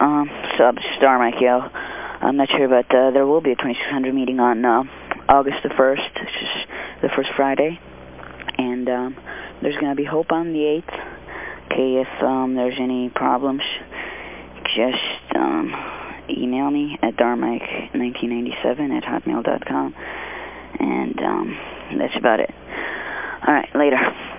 Um, sub Star Mike, yo. I'm not sure, but uh, there will be a 2600 meeting on uh, August the 1st, which is the first Friday. And um, there's going to be Hope on the 8th. Okay, if um, there's any problems, just um, email me at darmike1997 at hotmail.com. And um, that's about it. All right, later.